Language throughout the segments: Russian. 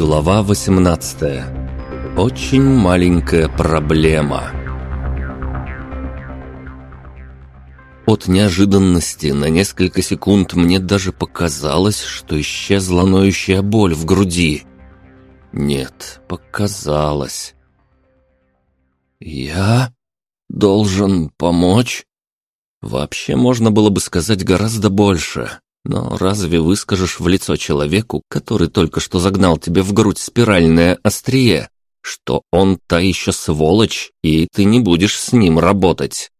Глава 18. Очень маленькая проблема. От неожиданности на несколько секунд мне даже показалось, что исчезла ноющая боль в груди. Нет, показалось. «Я должен помочь?» Вообще можно было бы сказать гораздо больше. Но разве выскажешь в лицо человеку, который только что загнал тебе в грудь спиральное острие, что он та еще сволочь, и ты не будешь с ним работать?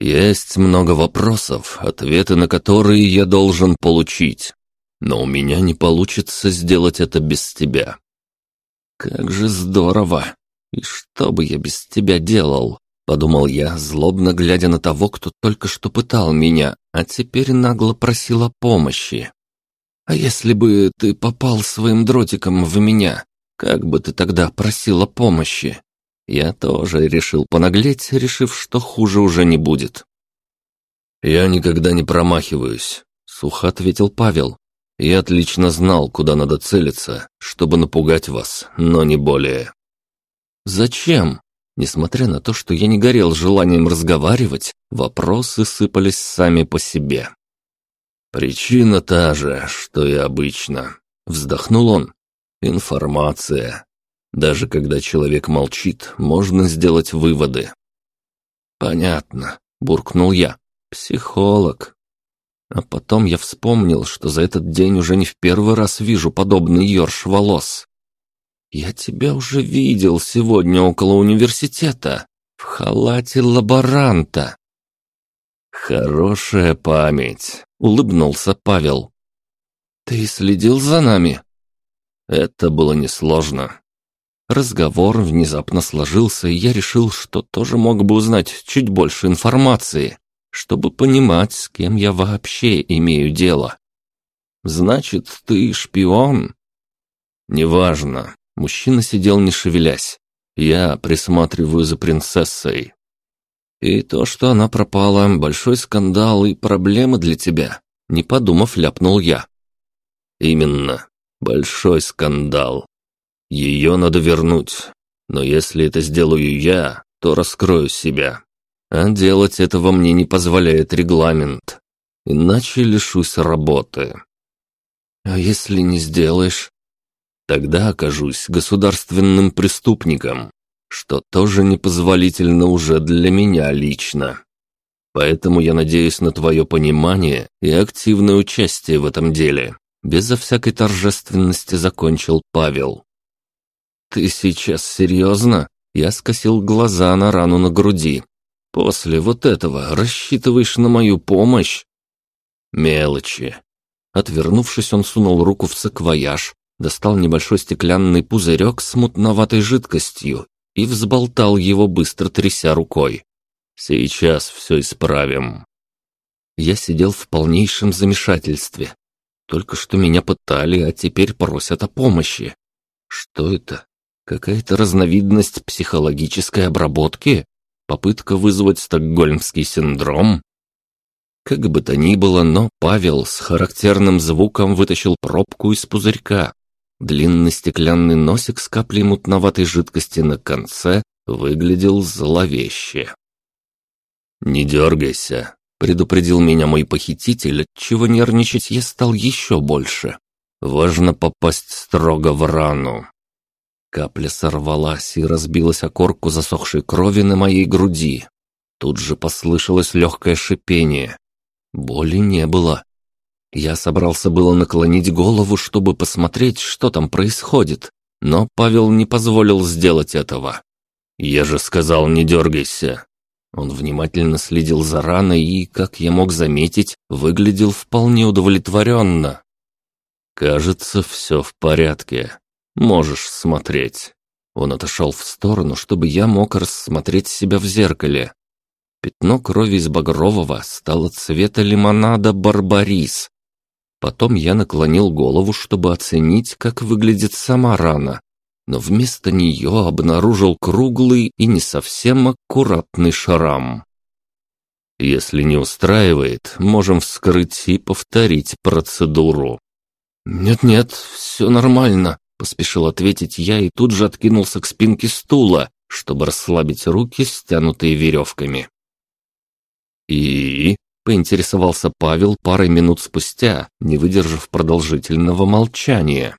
Есть много вопросов, ответы на которые я должен получить, но у меня не получится сделать это без тебя. Как же здорово! И что бы я без тебя делал? Подумал я, злобно глядя на того, кто только что пытал меня, а теперь нагло просил о помощи. «А если бы ты попал своим дротиком в меня, как бы ты тогда просил о помощи?» Я тоже решил понаглеть, решив, что хуже уже не будет. «Я никогда не промахиваюсь», — сухо ответил Павел. «Я отлично знал, куда надо целиться, чтобы напугать вас, но не более». «Зачем?» Несмотря на то, что я не горел желанием разговаривать, вопросы сыпались сами по себе. «Причина та же, что и обычно», — вздохнул он. «Информация. Даже когда человек молчит, можно сделать выводы». «Понятно», — буркнул я. «Психолог». А потом я вспомнил, что за этот день уже не в первый раз вижу подобный ёрш волос. «Я тебя уже видел сегодня около университета, в халате лаборанта». «Хорошая память», — улыбнулся Павел. «Ты следил за нами?» Это было несложно. Разговор внезапно сложился, и я решил, что тоже мог бы узнать чуть больше информации, чтобы понимать, с кем я вообще имею дело. «Значит, ты шпион?» «Неважно. Мужчина сидел не шевелясь. Я присматриваю за принцессой. И то, что она пропала, большой скандал и проблемы для тебя. Не подумав, ляпнул я. Именно. Большой скандал. Ее надо вернуть. Но если это сделаю я, то раскрою себя. А делать этого мне не позволяет регламент. Иначе лишусь работы. А если не сделаешь? Тогда окажусь государственным преступником, что тоже непозволительно уже для меня лично. Поэтому я надеюсь на твое понимание и активное участие в этом деле. Безо всякой торжественности закончил Павел. «Ты сейчас серьезно?» Я скосил глаза на рану на груди. «После вот этого рассчитываешь на мою помощь?» «Мелочи». Отвернувшись, он сунул руку в саквояж, достал небольшой стеклянный пузырек с мутноватой жидкостью и взболтал его, быстро тряся рукой. «Сейчас все исправим». Я сидел в полнейшем замешательстве. Только что меня пытали, а теперь просят о помощи. Что это? Какая-то разновидность психологической обработки? Попытка вызвать стокгольмский синдром? Как бы то ни было, но Павел с характерным звуком вытащил пробку из пузырька Длинный стеклянный носик с каплей мутноватой жидкости на конце выглядел зловеще. «Не дергайся», — предупредил меня мой похититель, чего нервничать я стал еще больше. «Важно попасть строго в рану». Капля сорвалась и разбилась о корку засохшей крови на моей груди. Тут же послышалось легкое шипение. Боли не было, я собрался было наклонить голову, чтобы посмотреть, что там происходит, но Павел не позволил сделать этого. «Я же сказал, не дергайся!» Он внимательно следил за раной и, как я мог заметить, выглядел вполне удовлетворенно. «Кажется, все в порядке. Можешь смотреть». Он отошел в сторону, чтобы я мог рассмотреть себя в зеркале. Пятно крови из багрового стало цвета лимонада «Барбарис», Потом я наклонил голову, чтобы оценить, как выглядит сама рана, но вместо нее обнаружил круглый и не совсем аккуратный шрам. Если не устраивает, можем вскрыть и повторить процедуру. «Нет-нет, все нормально», поспешил ответить я и тут же откинулся к спинке стула, чтобы расслабить руки, стянутые веревками. «И?» — поинтересовался Павел парой минут спустя, не выдержав продолжительного молчания.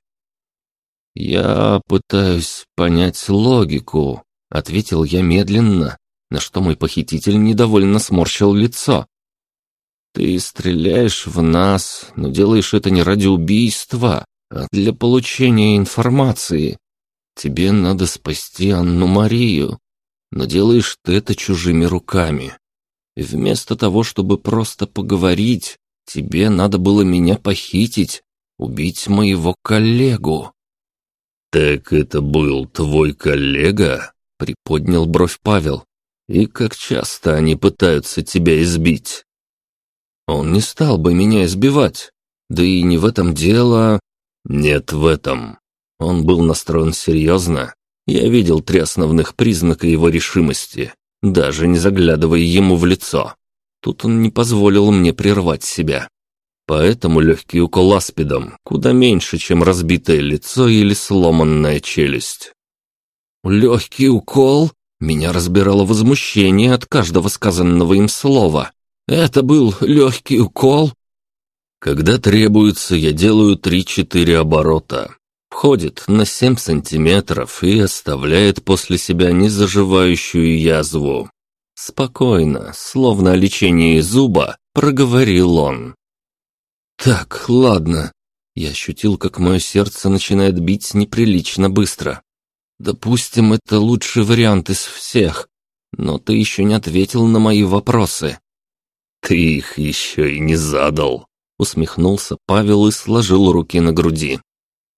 «Я пытаюсь понять логику», — ответил я медленно, на что мой похититель недовольно сморщил лицо. «Ты стреляешь в нас, но делаешь это не ради убийства, а для получения информации. Тебе надо спасти Анну-Марию, но делаешь ты это чужими руками. И вместо того, чтобы просто поговорить, тебе надо было меня похитить, убить моего коллегу». «Так это был твой коллега?» — приподнял бровь Павел. «И как часто они пытаются тебя избить?» «Он не стал бы меня избивать. Да и не в этом дело...» «Нет в этом. Он был настроен серьезно. Я видел три основных признака его решимости, даже не заглядывая ему в лицо. Тут он не позволил мне прервать себя. Поэтому легкий укол аспидом куда меньше, чем разбитое лицо или сломанная челюсть. Легкий укол? Меня разбирало возмущение от каждого сказанного им слова. Это был легкий укол? Когда требуется, я делаю три-четыре оборота. Входит на семь сантиметров и оставляет после себя незаживающую язву. Спокойно, словно о лечении зуба, проговорил он. «Так, ладно». Я ощутил, как мое сердце начинает бить неприлично быстро. «Допустим, это лучший вариант из всех, но ты еще не ответил на мои вопросы». «Ты их еще и не задал», — усмехнулся Павел и сложил руки на груди.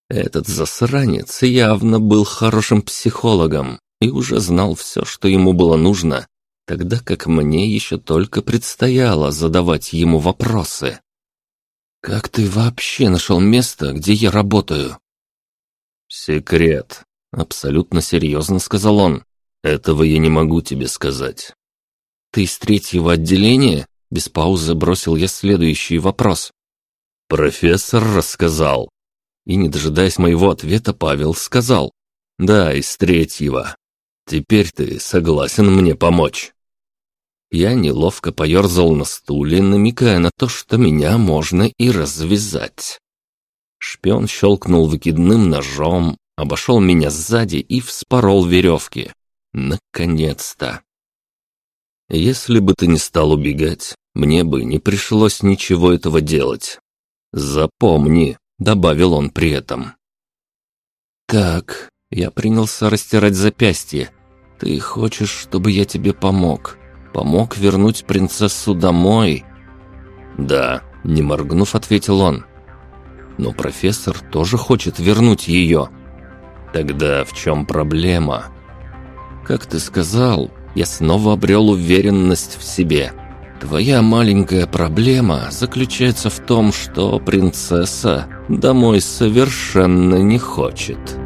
Этот засранец явно был хорошим психологом и уже знал все, что ему было нужно, тогда как мне еще только предстояло задавать ему вопросы. «Как ты вообще нашел место, где я работаю?» «Секрет», — абсолютно серьезно сказал он. «Этого я не могу тебе сказать». «Ты из третьего отделения?» Без паузы бросил я следующий вопрос. «Профессор рассказал». И, не дожидаясь моего ответа, Павел сказал. «Да, из третьего. Теперь ты согласен мне помочь?» Я неловко поерзал на стуле, намекая на то, что меня можно и развязать. Шпион щелкнул выкидным ножом, обошел меня сзади и вспорол веревки. Наконец-то! Если бы ты не стал убегать, мне бы не пришлось ничего этого делать. Запомни, добавил он при этом. Так, я принялся растирать запястье. Ты хочешь, чтобы я тебе помог? Помог вернуть принцессу домой?» «Да», — не моргнув, ответил он. «Но профессор тоже хочет вернуть ее». «Тогда в чем проблема?» «Как ты сказал, я снова обрел уверенность в себе. Твоя маленькая проблема заключается в том, что принцесса домой совершенно не хочет».